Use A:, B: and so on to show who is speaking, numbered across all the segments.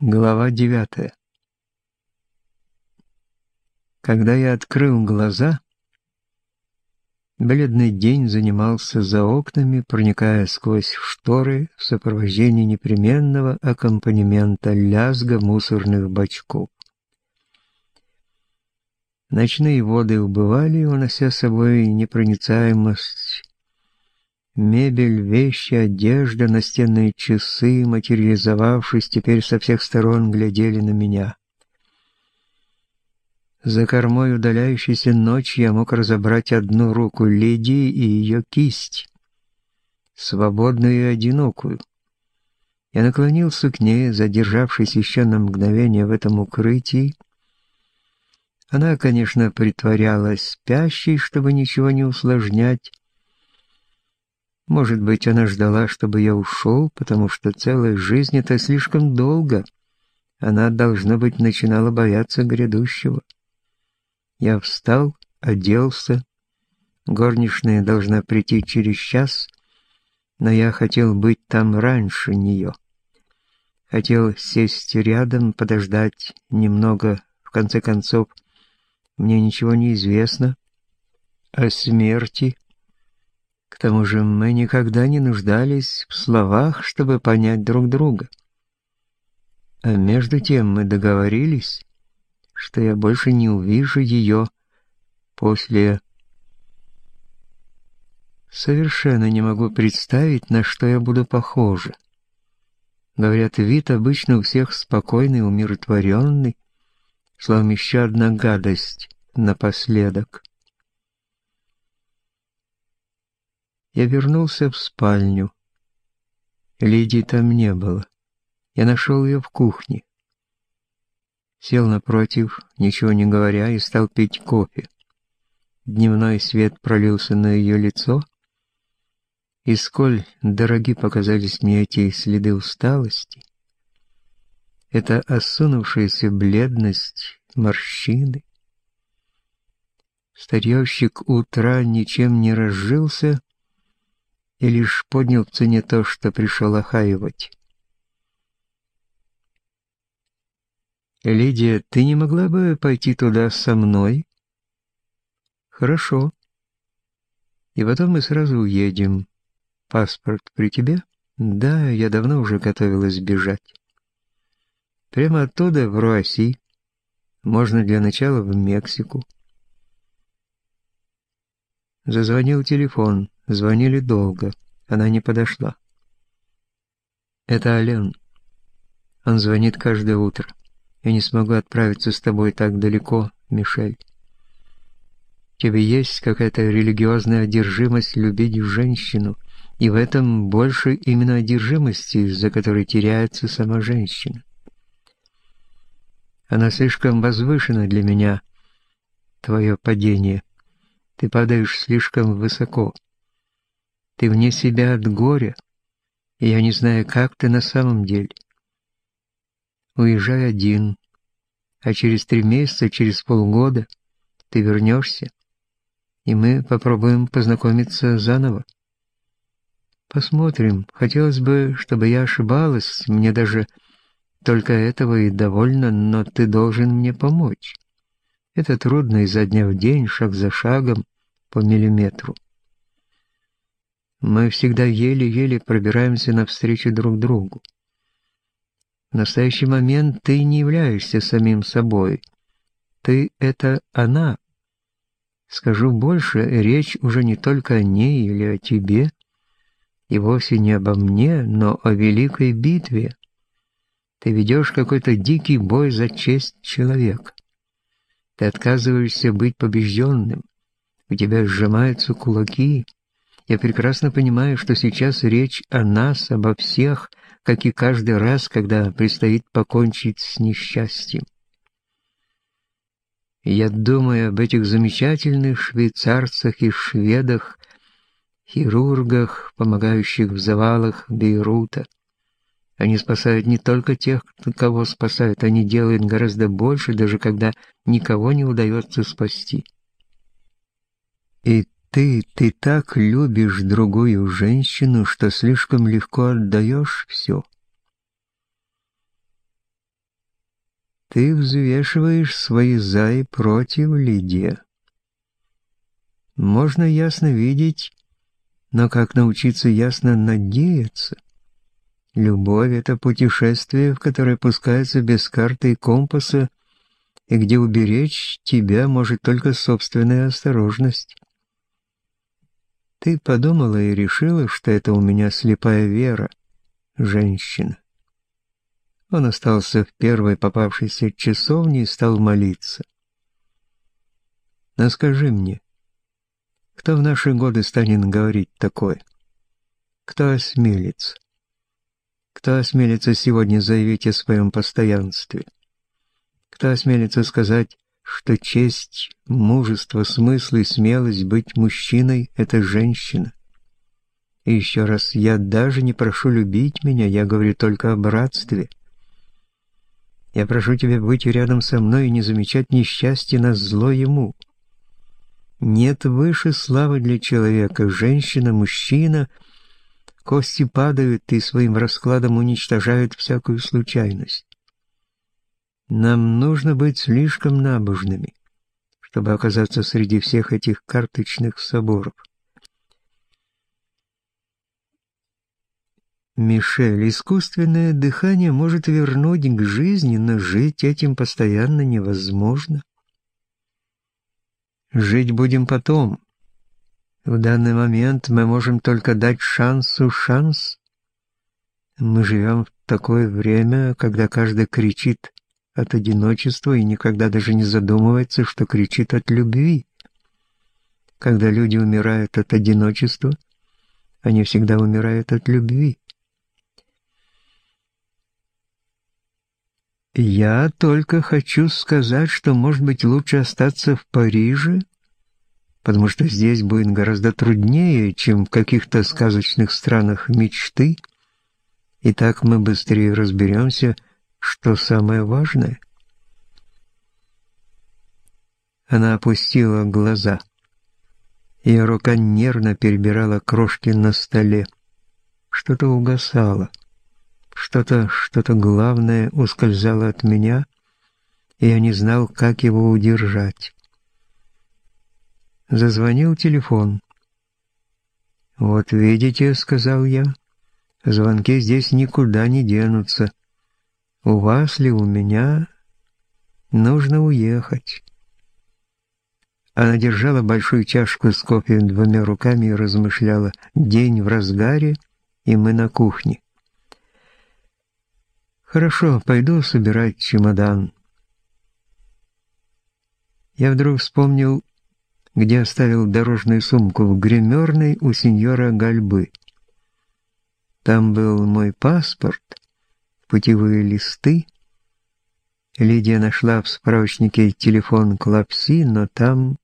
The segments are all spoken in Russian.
A: Глава девятая. Когда я открыл глаза, бледный день занимался за окнами, проникая сквозь шторы в сопровождении непременного аккомпанемента лязга мусорных бачков. Ночные воды убывали, унося с собой непроницаемость Мебель, вещи, одежда, настенные часы, материализовавшись, теперь со всех сторон глядели на меня. За кормой удаляющейся ночи я мог разобрать одну руку Лидии и ее кисть, свободную и одинокую. Я наклонился к ней, задержавшись еще на мгновение в этом укрытии. Она, конечно, притворялась спящей, чтобы ничего не усложнять, может быть, она ждала, чтобы я ушел, потому что целая жизнь — это слишком долго. Она, должно быть, начинала бояться грядущего. Я встал, оделся. Горничная должна прийти через час, но я хотел быть там раньше нее. Хотел сесть рядом, подождать немного. В конце концов, мне ничего не известно о смерти, к тому же мы никогда не нуждались в словах, чтобы понять друг друга. А между тем мы договорились, что я больше не увижу ее после... Совершенно не могу представить, на что я буду похожа. Говорят, вид обычно у всех спокойный, умиротворенный, словно еще одна гадость напоследок. Я вернулся в спальню. Лидии там не было. Я нашел ее в кухне. Сел напротив, ничего не говоря, и стал пить кофе. Дневной свет пролился на ее лицо, и сколь дороги показались мне эти следы усталости, эта осунувшаяся бледность, морщины. Старьевщик утра ничем не разжился, и лишь поднял в цене то, что пришел охаивать. «Лидия, ты не могла бы пойти туда со мной?» «Хорошо. И потом мы сразу уедем. Паспорт при тебе?» «Да, я давно уже готовилась бежать. Прямо оттуда в Руаси. Можно для начала в Мексику». Зазвонил телефон. Звонили долго. Она не подошла. «Это Ален. Он звонит каждое утро. Я не смогу отправиться с тобой так далеко, Мишель. Тебе есть какая-то религиозная одержимость любить женщину, и в этом больше именно одержимости, из-за которой теряется сама женщина. Она слишком возвышена для меня, твое падение. Ты падаешь слишком высоко. Ты вне себя от горя, и я не знаю, как ты на самом деле. Уезжай один, а через три месяца, через полгода ты вернешься, и мы попробуем познакомиться заново. Посмотрим. Хотелось бы, чтобы я ошибалась, мне даже только этого и довольно, но ты должен мне помочь. Это трудно изо дня в день, шаг за шагом, по миллиметру. Мы всегда еле-еле пробираемся навстречу друг другу. В настоящий момент ты не являешься самим собой. Ты — это она. Скажу больше, речь уже не только о ней или о тебе, и вовсе не обо мне, но о великой битве. Ты ведешь какой-то дикий бой за честь человека. Ты отказываешься быть побежденным. У тебя сжимаются кулаки, я прекрасно понимаю, что сейчас речь о нас, обо всех, как и каждый раз, когда предстоит покончить с несчастьем. Я думаю об этих замечательных швейцарцах и шведах, хирургах, помогающих в завалах Бейрута. Они спасают не только тех, кого спасают, они делают гораздо больше, даже когда никого не удается спасти. И ты, ты так любишь другую женщину, что слишком легко отдаешь все. Ты взвешиваешь свои «за» и «против», Лидия. Можно ясно видеть, но как научиться ясно надеяться? Любовь — это путешествие, в которое пускается без карты и компаса, и где уберечь тебя может только собственная осторожность. Ты подумала и решила, что это у меня слепая вера, женщина. Он остался в первой попавшейся часовне и стал молиться. Но скажи мне, кто в наши годы станет говорить такое? Кто осмелится? Кто осмелится сегодня заявить о своем постоянстве? Кто осмелится сказать, что честь, мужество, смысл и смелость быть мужчиной — это женщина? И еще раз, я даже не прошу любить меня, я говорю только о братстве. Я прошу тебя быть рядом со мной и не замечать несчастья на зло ему. Нет выше славы для человека, женщина, мужчина — Кости падают и своим раскладом уничтожают всякую случайность. Нам нужно быть слишком набожными, чтобы оказаться среди всех этих карточных соборов. Мишель, искусственное дыхание может вернуть к жизни, но жить этим постоянно невозможно. Жить будем потом, в данный момент мы можем только дать шансу шанс. Мы живем в такое время, когда каждый кричит от одиночества и никогда даже не задумывается, что кричит от любви. Когда люди умирают от одиночества, они всегда умирают от любви. Я только хочу сказать, что, может быть, лучше остаться в Париже, потому что здесь будет гораздо труднее, чем в каких-то сказочных странах мечты, и так мы быстрее разберемся, что самое важное. Она опустила глаза. Ее рука нервно перебирала крошки на столе. Что-то угасало. Что-то, что-то главное ускользало от меня, и я не знал, как его удержать. Зазвонил телефон. «Вот видите», — сказал я, — «звонки здесь никуда не денутся. У вас ли у меня нужно уехать». Она держала большую чашку с кофе двумя руками и размышляла. День в разгаре, и мы на кухне. «Хорошо, пойду собирать чемодан». Я вдруг вспомнил где оставил дорожную сумку в гримерной у сеньора Гальбы. Там был мой паспорт, путевые листы. Лидия нашла в справочнике телефон Клапси, но там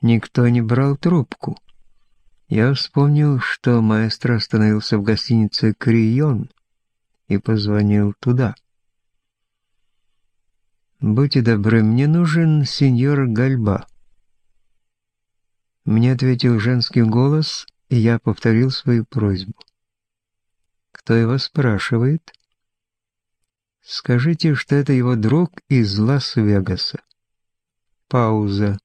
A: никто не брал трубку. Я вспомнил, что маэстро остановился в гостинице «Крион» и позвонил туда. «Будьте добры, мне нужен сеньор Гальба». Мне ответил женский голос, и я повторил свою просьбу. «Кто его спрашивает?» «Скажите, что это его друг из Лас-Вегаса». Пауза.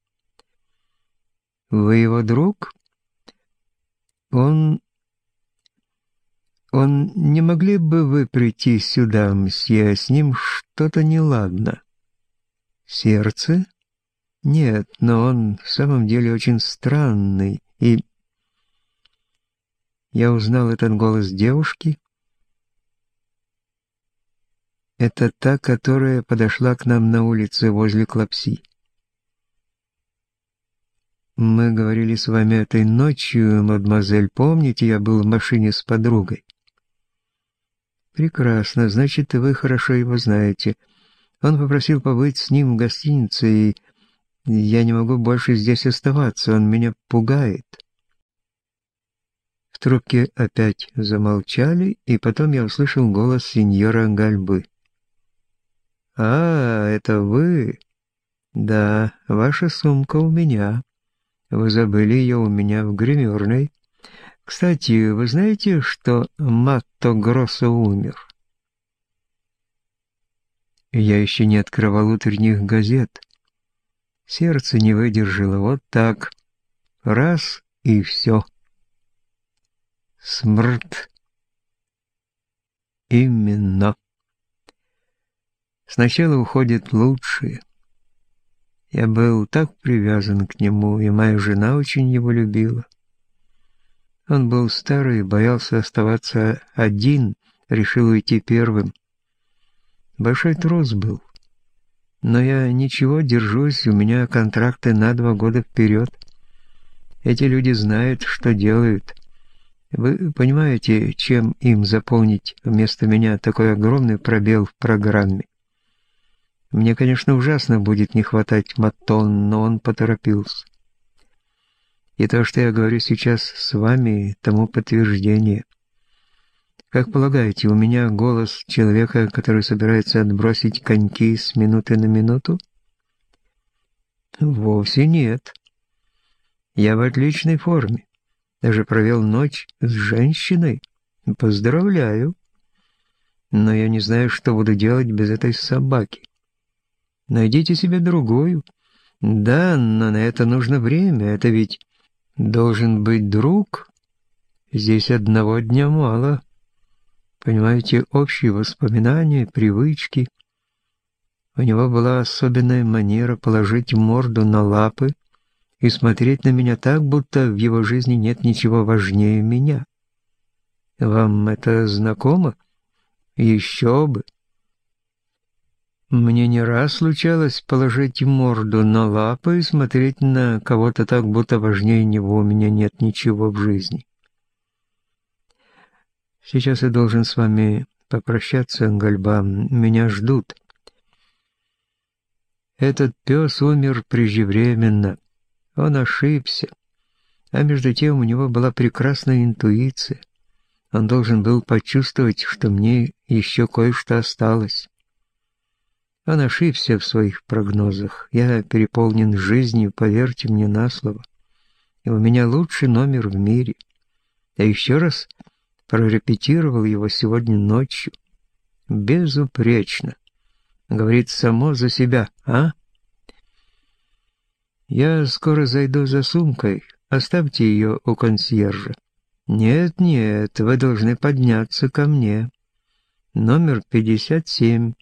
A: «Вы его друг?» «Он... он... Не могли бы вы прийти сюда, мсье, с ним что-то неладно?» «Сердце?» Нет, но он в самом деле очень странный, и... Я узнал этот голос девушки. Это та, которая подошла к нам на улице возле Клапси. Мы говорили с вами этой ночью, мадемуазель, помните, я был в машине с подругой? Прекрасно, значит, вы хорошо его знаете. Он попросил побыть с ним в гостинице и я не могу больше здесь оставаться, он меня пугает. В трубке опять замолчали, и потом я услышал голос сеньора Гальбы. «А, это вы?» «Да, ваша сумка у меня. Вы забыли ее у меня в гримерной. Кстати, вы знаете, что Матто Гроссо умер?» Я еще не открывал утренних газет. Сердце не выдержало. Вот так. Раз и все. Смрт. Именно. Сначала уходит лучшее. Я был так привязан к нему, и моя жена очень его любила. Он был старый, боялся оставаться один, решил уйти первым. Большой трус был. Но я ничего, держусь, у меня контракты на два года вперед. Эти люди знают, что делают. Вы понимаете, чем им заполнить вместо меня такой огромный пробел в программе? Мне, конечно, ужасно будет не хватать Матон, но он поторопился. И то, что я говорю сейчас с вами, тому подтверждение. Как полагаете, у меня голос человека, который собирается отбросить коньки с минуты на минуту? Вовсе нет. Я в отличной форме. Даже провел ночь с женщиной. Поздравляю. Но я не знаю, что буду делать без этой собаки. Найдите себе другую. Да, но на это нужно время. Это ведь должен быть друг. Здесь одного дня мало. Понимаете, общие воспоминания, привычки. У него была особенная манера положить морду на лапы и смотреть на меня так, будто в его жизни нет ничего важнее меня. Вам это знакомо? Еще бы. Мне не раз случалось положить морду на лапы и смотреть на кого-то так, будто важнее него у меня нет ничего в жизни. Сейчас я должен с вами попрощаться, Гальба. Меня ждут. Этот пес умер преждевременно. Он ошибся. А между тем у него была прекрасная интуиция. Он должен был почувствовать, что мне еще кое-что осталось. Он ошибся в своих прогнозах. Я переполнен жизнью, поверьте мне на слово. И у меня лучший номер в мире. Я еще раз прорепетировал его сегодня ночью. Безупречно. Говорит само за себя, а? Я скоро зайду за сумкой. Оставьте ее у консьержа. Нет, нет, вы должны подняться ко мне. Номер 57.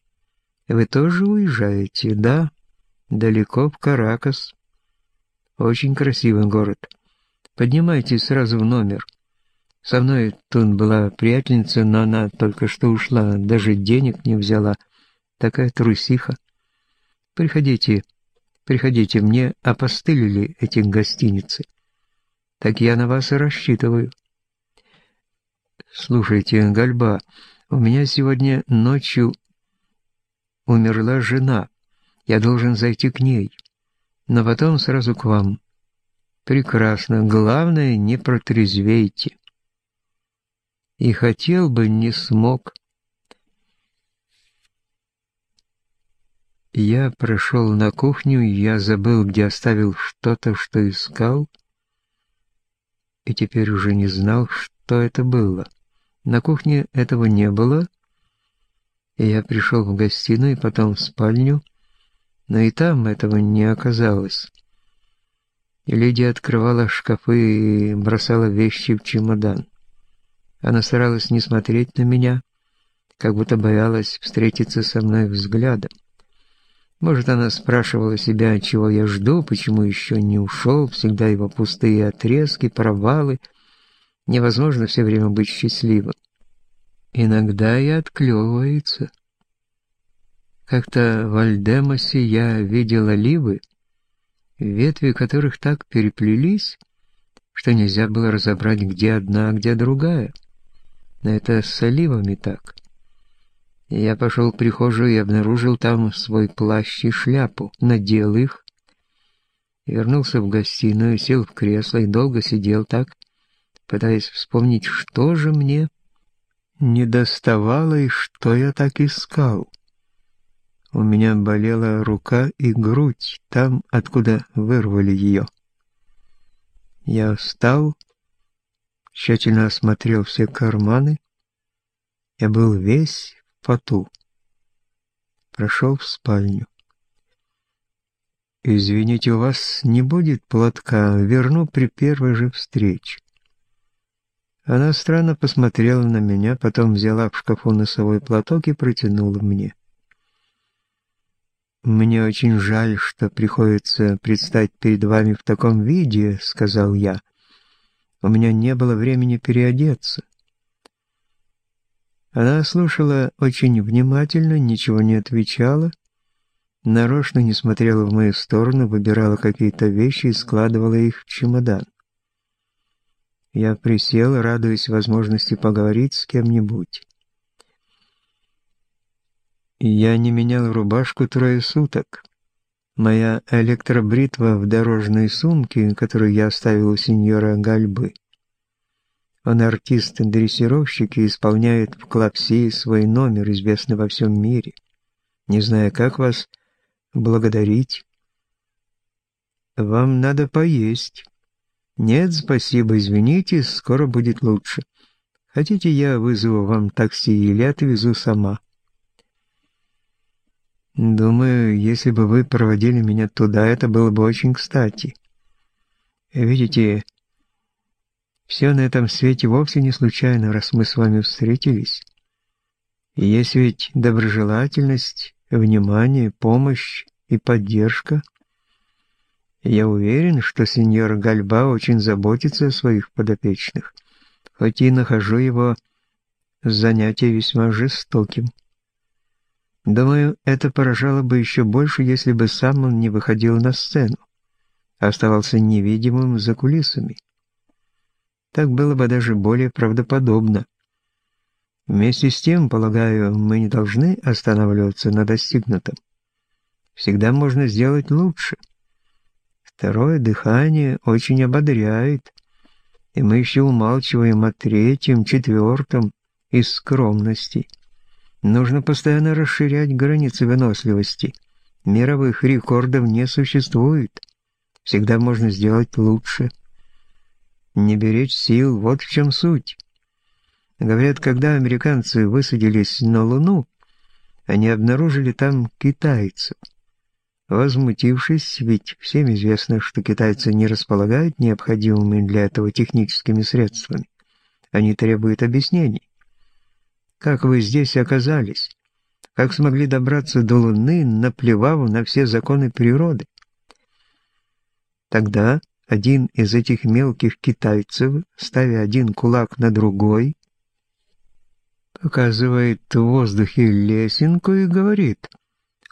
A: Вы тоже уезжаете, да? Далеко в Каракас. Очень красивый город. Поднимайтесь сразу в номер. Со мной тут была приятельница, но она только что ушла, даже денег не взяла. Такая трусиха. Приходите, приходите, мне опостылили эти гостиницы. Так я на вас и рассчитываю. Слушайте, Гальба, у меня сегодня ночью умерла жена. Я должен зайти к ней, но потом сразу к вам. Прекрасно. Главное, не протрезвейте. И хотел бы, не смог. Я прошел на кухню, я забыл, где оставил что-то, что искал, и теперь уже не знал, что это было. На кухне этого не было, я пришел в гостиную, потом в спальню, но и там этого не оказалось. Лидия открывала шкафы и бросала вещи в чемодан. Она старалась не смотреть на меня, как будто боялась встретиться со мной взглядом. Может, она спрашивала себя, чего я жду, почему еще не ушел, всегда его пустые отрезки, провалы. Невозможно все время быть счастливым. Иногда и отклевывается. Как-то в Альдемосе я видел оливы, ветви которых так переплелись, что нельзя было разобрать, где одна, а где другая. Но это с оливами так. Я пошел в прихожую и обнаружил там свой плащ и шляпу, надел их, вернулся в гостиную, сел в кресло и долго сидел так, пытаясь вспомнить, что же мне не доставало и что я так искал. У меня болела рука и грудь, там, откуда вырвали ее. Я встал, тщательно осмотрел все карманы. Я был весь поту. прошел в спальню. «Извините, у вас не будет платка, верну при первой же встрече». Она странно посмотрела на меня, потом взяла в шкафу носовой платок и протянула мне. «Мне очень жаль, что приходится предстать перед вами в таком виде», — сказал я. «У меня не было времени переодеться». Она слушала очень внимательно, ничего не отвечала, нарочно не смотрела в мою сторону, выбирала какие-то вещи и складывала их в чемодан. Я присел, радуясь возможности поговорить с кем-нибудь. Я не менял рубашку трое суток. Моя электробритва в дорожной сумке, которую я оставил у сеньора Гальбы. Он артист-дрессировщик и исполняет в Клапсии свой номер, известный во всем мире. Не знаю, как вас благодарить. Вам надо поесть. Нет, спасибо, извините, скоро будет лучше. Хотите, я вызову вам такси или отвезу сама? Думаю, если бы вы проводили меня туда, это было бы очень кстати. Видите, все на этом свете вовсе не случайно, раз мы с вами встретились. Есть ведь доброжелательность, внимание, помощь и поддержка. Я уверен, что сеньор Гальба очень заботится о своих подопечных, хоть и нахожу его занятие весьма жестоким. Думаю, это поражало бы еще больше, если бы сам он не выходил на сцену, а оставался невидимым за кулисами. Так было бы даже более правдоподобно. Вместе с тем, полагаю, мы не должны останавливаться на достигнутом. Всегда можно сделать лучше. Второе дыхание очень ободряет, и мы еще умалчиваем о третьем, четвертом из скромности. Нужно постоянно расширять границы выносливости. Мировых рекордов не существует. Всегда можно сделать лучше. Не беречь сил, вот в чем суть. Говорят, когда американцы высадились на Луну, они обнаружили там китайцев. Возмутившись, ведь всем известно, что китайцы не располагают необходимыми для этого техническими средствами. Они требуют объяснений. Как вы здесь оказались? Как смогли добраться до Луны, наплевав на все законы природы? Тогда один из этих мелких китайцев, ставя один кулак на другой, показывает в воздухе лесенку и говорит,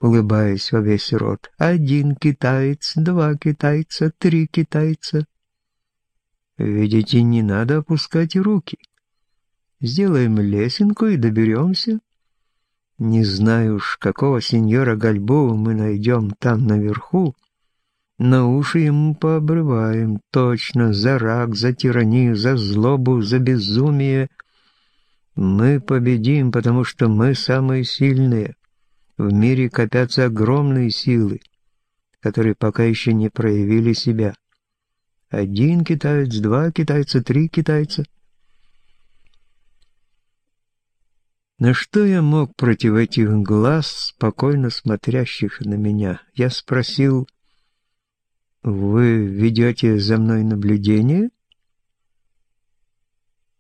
A: улыбаясь во весь рот, «Один китаец, два китайца, три китайца». Видите, не надо опускать руки. Сделаем лесенку и доберемся. Не знаю уж, какого сеньора Гальбоу мы найдем там наверху, но уши ему пообрываем, точно, за рак, за тиранию, за злобу, за безумие. Мы победим, потому что мы самые сильные. В мире копятся огромные силы, которые пока еще не проявили себя. Один китаец, два китайца, три китайца — На что я мог против этих глаз, спокойно смотрящих на меня? Я спросил, «Вы ведете за мной наблюдение?»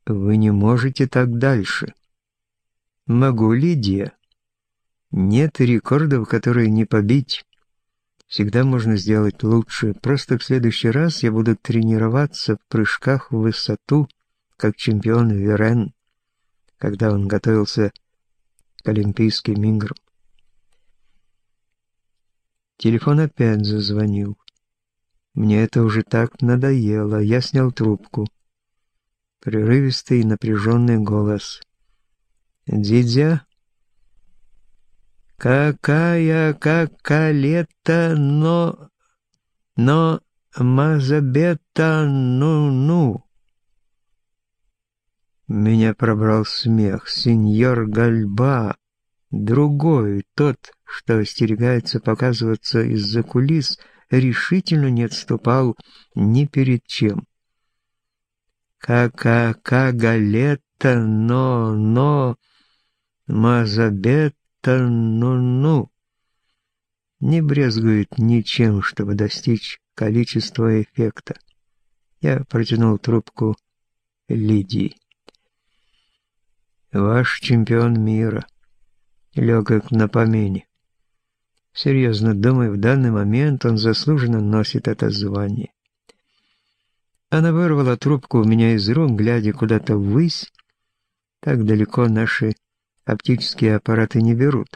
A: «Вы не можете так дальше». «Могу, Лидия. Нет рекордов, которые не побить. Всегда можно сделать лучше. Просто в следующий раз я буду тренироваться в прыжках в высоту, как чемпион Верен» когда он готовился к Олимпийским играм. Телефон опять зазвонил. Мне это уже так надоело. Я снял трубку. Прерывистый напряженный голос. «Дидя?» «Какая какалета, но... но... мазабета, ну-ну!» Меня пробрал смех. Сеньор Гальба, другой, тот, что остерегается показываться из-за кулис, решительно не отступал ни перед чем. «Ка-ка-ка, галета, но, мазабета, ну-ну». не брезгует ничем, чтобы достичь количества эффекта. Я протянул трубку Лидии. «Ваш чемпион мира», легок на помине. Серьезно думаю, в данный момент он заслуженно носит это звание. Она вырвала трубку у меня из рук, глядя куда-то ввысь. Так далеко наши оптические аппараты не берут.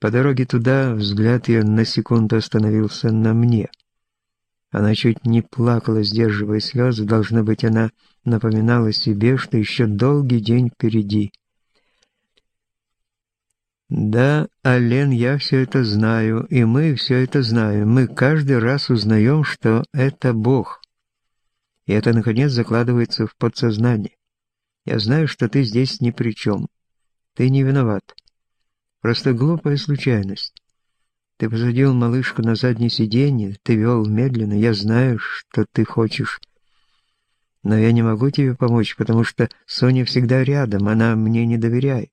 A: По дороге туда взгляд ее на секунду остановился на мне. Она чуть не плакала, сдерживая слезы. Должно быть, она напоминала себе, что еще долгий день впереди. Да, Ален, я все это знаю, и мы все это знаем. Мы каждый раз узнаем, что это Бог. И это, наконец, закладывается в подсознание. Я знаю, что ты здесь ни при чем. Ты не виноват. Просто глупая случайность. Ты посадил малышку на заднее сиденье, ты вел медленно, я знаю, что ты хочешь. Но я не могу тебе помочь, потому что Соня всегда рядом, она мне не доверяет.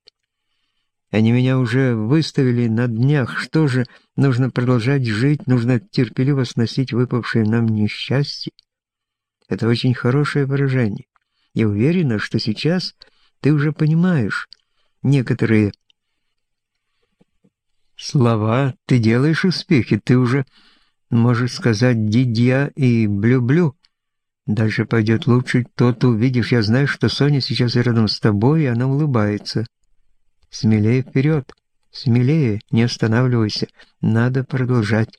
A: Они меня уже выставили на днях. Что же, нужно продолжать жить, нужно терпеливо сносить выпавшее нам несчастье. Это очень хорошее выражение. Я уверена, что сейчас ты уже понимаешь некоторые слова. Ты делаешь успехи, ты уже можешь сказать «дидья» и «блю-блю». Дальше пойдет лучше, тот увидишь. Я знаю, что Соня сейчас рядом с тобой, и она улыбается. Смелее вперед, смелее, не останавливайся, надо продолжать.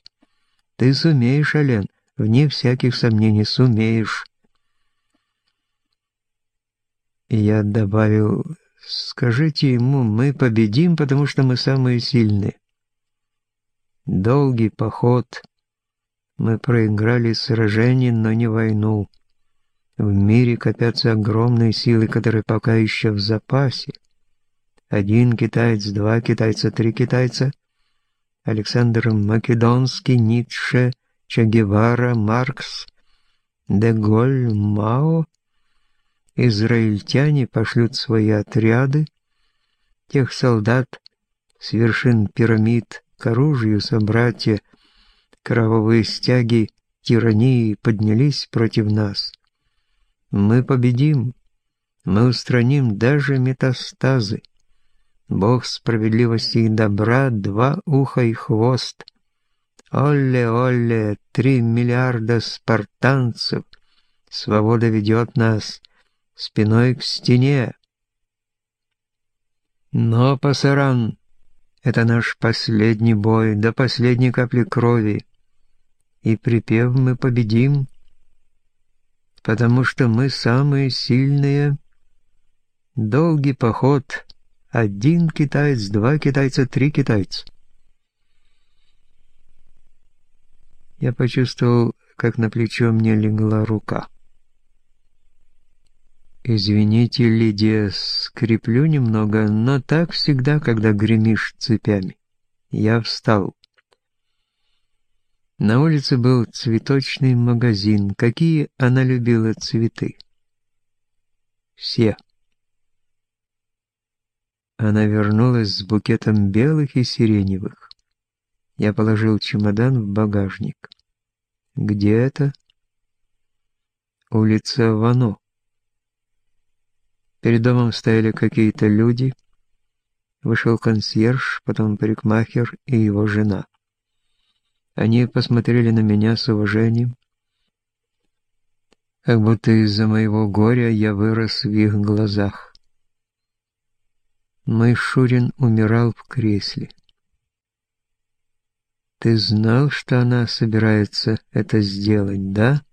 A: Ты сумеешь, Ален, вне всяких сомнений сумеешь. Я добавил, скажите ему, мы победим, потому что мы самые сильные. Долгий поход. Мы проиграли сражение, но не войну. В мире копятся огромные силы, которые пока еще в запасе. Один китаец, два китайца, три китайца. Александр Македонский, Ницше, Че Гевара, Маркс, Деголь, Мао. Израильтяне пошлют свои отряды, тех солдат с вершин пирамид к оружию собратья, кровавые стяги тирании поднялись против нас. Мы победим, мы устраним даже метастазы. Бог справедливости и добра, два уха и хвост. Олле-олле, три миллиарда спартанцев. Свобода ведет нас спиной к стене. Но, пасаран, это наш последний бой, до последней капли крови. И припев мы победим, потому что мы самые сильные. Долгий поход — один китаец, два китайца, три китайца. Я почувствовал, как на плечо мне легла рука. «Извините, Лидия, скреплю немного, но так всегда, когда гремишь цепями». Я встал. На улице был цветочный магазин. Какие она любила цветы? Все. Она вернулась с букетом белых и сиреневых. Я положил чемодан в багажник. Где это? Улица Вано. Перед домом стояли какие-то люди. Вышел консьерж, потом парикмахер и его жена. Они посмотрели на меня с уважением, как будто из-за моего горя я вырос в их глазах. Мой Шурин умирал в кресле. Ты знал, что она собирается это сделать, да?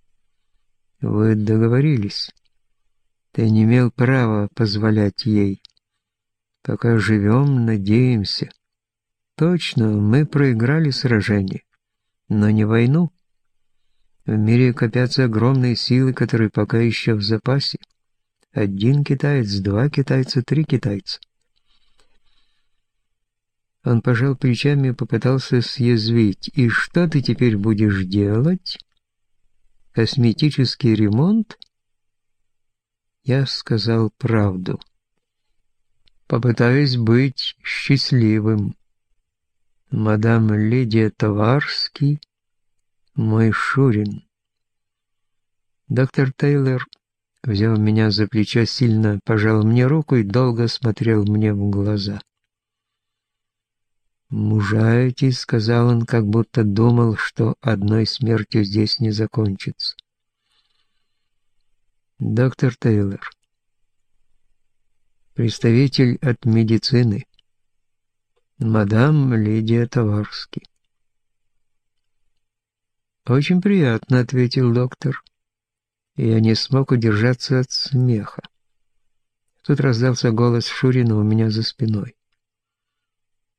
A: Вы договорились. Ты не имел права позволять ей. Пока живем, надеемся. Точно, мы проиграли сражение, но не войну. В мире копятся огромные силы, которые пока еще в запасе. Один китаец, два китайца, три китайца. Он пожал плечами и попытался съязвить. «И что ты теперь будешь делать? Косметический ремонт?» Я сказал правду. «Попытаюсь быть счастливым». мадам Лидия Товарский, мой Шурин. Доктор Тейлор, взяв меня за плечо, сильно пожал мне руку и долго смотрел мне в глаза. «Мужаетесь», — сказал он, как будто думал, что одной смертью здесь не закончится. «Доктор Тейлор, представитель от медицины, мадам Лидия Товарский». «Очень приятно», — ответил доктор. Я не смог удержаться от смеха. Тут раздался голос Шурина у меня за спиной.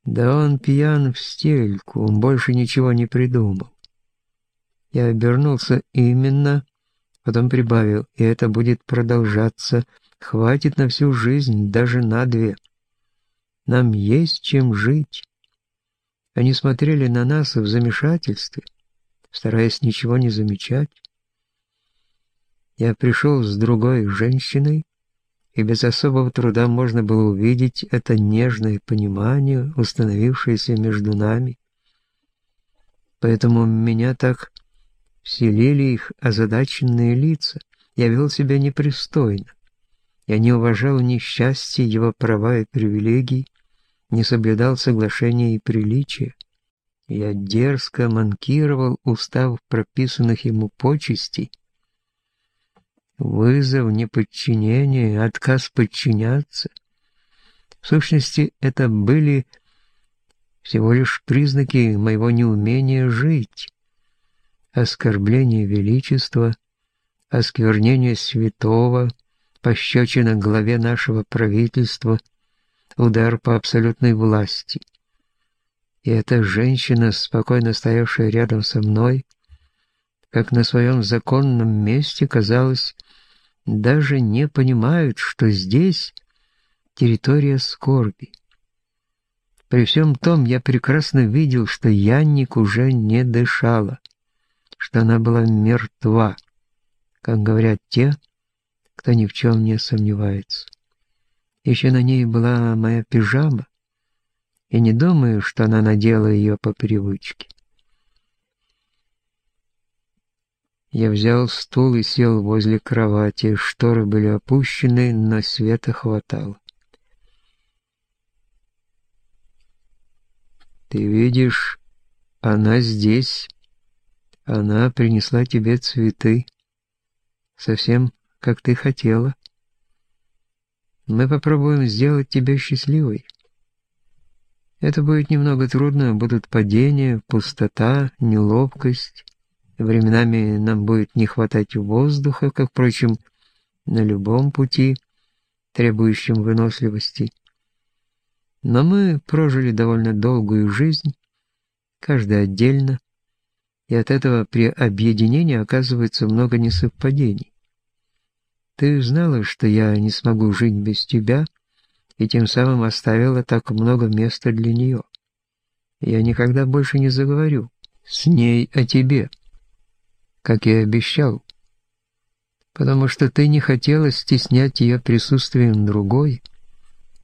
A: Да он пьян в стельку, он больше ничего не придумал. Я обернулся именно, потом прибавил, и это будет продолжаться, хватит на всю жизнь, даже на две. Нам есть чем жить. Они смотрели на нас в замешательстве, стараясь ничего не замечать. Я пришел с другой женщиной, и без особого труда можно было увидеть это нежное понимание, установившееся между нами. Поэтому меня так вселили их озадаченные лица. Я вел себя непристойно. Я не уважал ни счастья, его права и привилегий, не соблюдал соглашения и приличия. Я дерзко манкировал устав прописанных ему почестей, вызов, неподчинение, отказ подчиняться. В сущности, это были всего лишь признаки моего неумения жить, оскорбление величества, осквернение святого, пощечина главе нашего правительства, удар по абсолютной власти. И эта женщина, спокойно стоявшая рядом со мной, как на своем законном месте, казалось, даже не понимают, что здесь территория скорби. При всем том я прекрасно видел, что Янник уже не дышала, что она была мертва, как говорят те, кто ни в чем не сомневается. Еще на ней была моя пижама, и не думаю, что она надела ее по привычке. Я взял стул и сел возле кровати. Шторы были опущены, но света хватало. «Ты видишь, она здесь. Она принесла тебе цветы. Совсем как ты хотела. Мы попробуем сделать тебя счастливой. Это будет немного трудно, будут падения, пустота, неловкость». Временами нам будет не хватать воздуха, как, впрочем, на любом пути, требующем выносливости. Но мы прожили довольно долгую жизнь, каждый отдельно, и от этого при объединении оказывается много несовпадений. Ты знала, что я не смогу жить без тебя, и тем самым оставила так много места для нее. Я никогда больше не заговорю с ней о тебе как и обещал, потому что ты не хотела стеснять ее присутствием другой,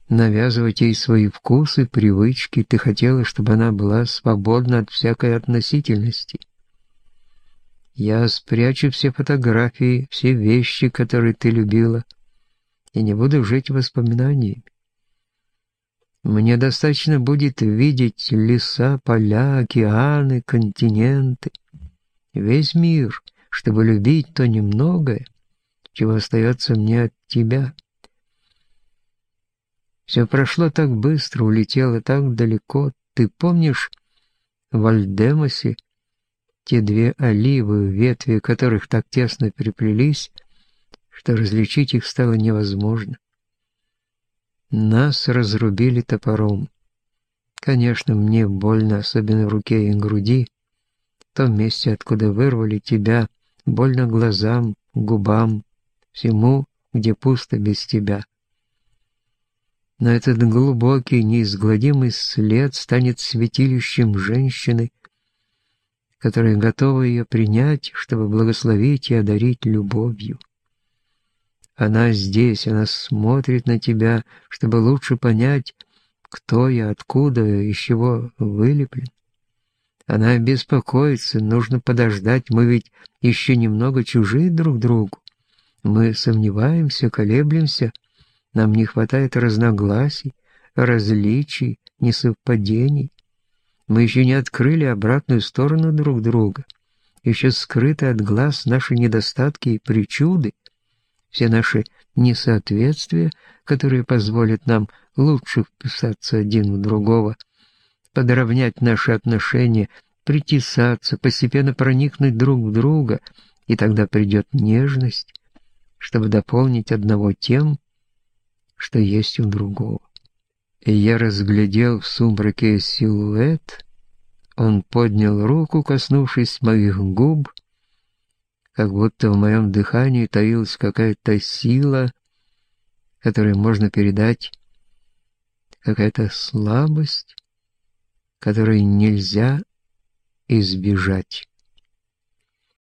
A: навязывать ей свои вкусы, привычки, ты хотела, чтобы она была свободна от всякой относительности. Я спрячу все фотографии, все вещи, которые ты любила, и не буду жить воспоминаниями. Мне достаточно будет видеть леса, поля, океаны, континенты — весь мир, чтобы любить то немногое, чего остается мне от тебя. Все прошло так быстро, улетело так далеко. Ты помнишь в Альдемосе те две оливы, ветви которых так тесно переплелись, что различить их стало невозможно? Нас разрубили топором. Конечно, мне больно, особенно в руке и груди, том месте, откуда вырвали тебя, больно глазам, губам, всему, где пусто без тебя. Но этот глубокий, неизгладимый след станет святилищем женщины, которая готова ее принять, чтобы благословить и одарить любовью. Она здесь, она смотрит на тебя, чтобы лучше понять, кто я, откуда, из чего вылеплен. Она беспокоится, нужно подождать, мы ведь еще немного чужие друг другу. Мы сомневаемся, колеблемся, нам не хватает разногласий, различий, несовпадений. Мы еще не открыли обратную сторону друг друга, еще скрыты от глаз наши недостатки и причуды, все наши несоответствия, которые позволят нам лучше вписаться один в другого, подровнять наши отношения, притесаться, постепенно проникнуть друг в друга, и тогда придет нежность, чтобы дополнить одного тем, что есть у другого. И я разглядел в сумраке силуэт, он поднял руку, коснувшись моих губ, как будто в моем дыхании таилась какая-то сила, которую можно передать, какая-то слабость, которой нельзя избежать.